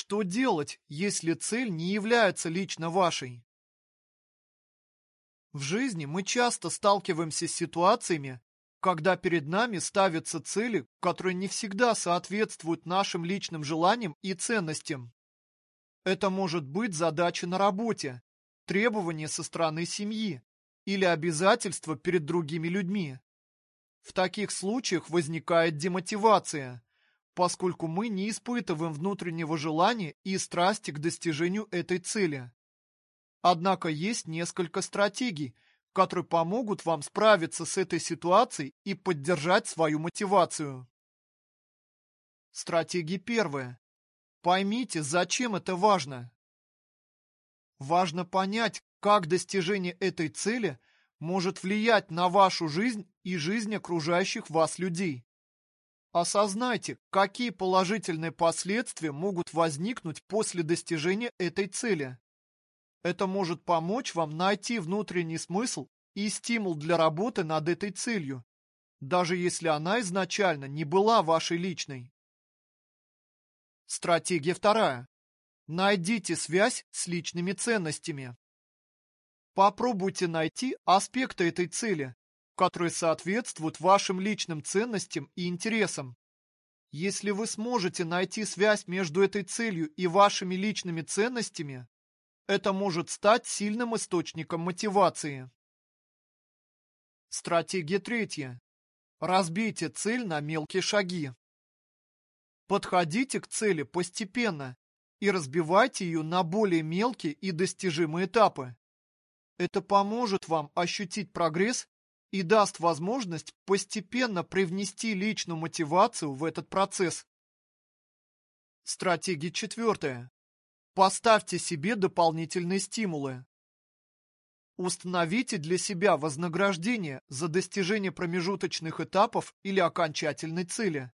Что делать, если цель не является лично вашей? В жизни мы часто сталкиваемся с ситуациями, когда перед нами ставятся цели, которые не всегда соответствуют нашим личным желаниям и ценностям. Это может быть задача на работе, требования со стороны семьи или обязательства перед другими людьми. В таких случаях возникает демотивация, поскольку мы не испытываем внутреннего желания и страсти к достижению этой цели. Однако есть несколько стратегий, которые помогут вам справиться с этой ситуацией и поддержать свою мотивацию. Стратегия первая. Поймите, зачем это важно. Важно понять, как достижение этой цели может влиять на вашу жизнь и жизнь окружающих вас людей. Осознайте, какие положительные последствия могут возникнуть после достижения этой цели. Это может помочь вам найти внутренний смысл и стимул для работы над этой целью, даже если она изначально не была вашей личной. Стратегия вторая. Найдите связь с личными ценностями. Попробуйте найти аспекты этой цели, которые соответствуют вашим личным ценностям и интересам. Если вы сможете найти связь между этой целью и вашими личными ценностями, это может стать сильным источником мотивации. Стратегия третья. Разбейте цель на мелкие шаги. Подходите к цели постепенно и разбивайте ее на более мелкие и достижимые этапы. Это поможет вам ощутить прогресс и даст возможность постепенно привнести личную мотивацию в этот процесс. Стратегия четвертая. Поставьте себе дополнительные стимулы. Установите для себя вознаграждение за достижение промежуточных этапов или окончательной цели.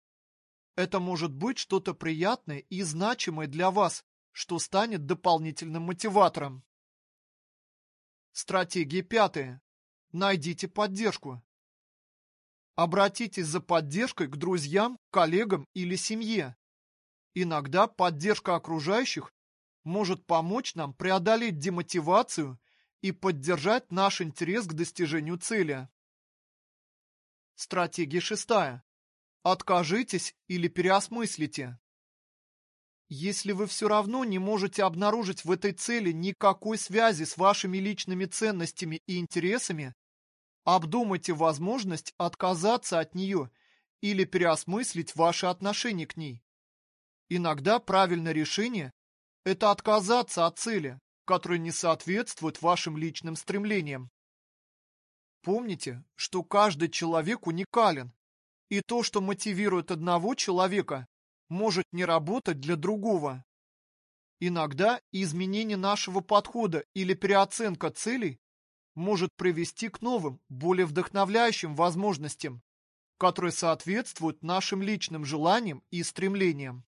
Это может быть что-то приятное и значимое для вас, что станет дополнительным мотиватором. Стратегия пятая. Найдите поддержку. Обратитесь за поддержкой к друзьям, коллегам или семье. Иногда поддержка окружающих может помочь нам преодолеть демотивацию и поддержать наш интерес к достижению цели. Стратегия шестая. Откажитесь или переосмыслите. Если вы все равно не можете обнаружить в этой цели никакой связи с вашими личными ценностями и интересами, обдумайте возможность отказаться от нее или переосмыслить ваши отношения к ней. Иногда правильное решение это отказаться от цели, которая не соответствует вашим личным стремлениям. Помните, что каждый человек уникален, и то, что мотивирует одного человека, может не работать для другого. Иногда изменение нашего подхода или переоценка целей может привести к новым, более вдохновляющим возможностям, которые соответствуют нашим личным желаниям и стремлениям.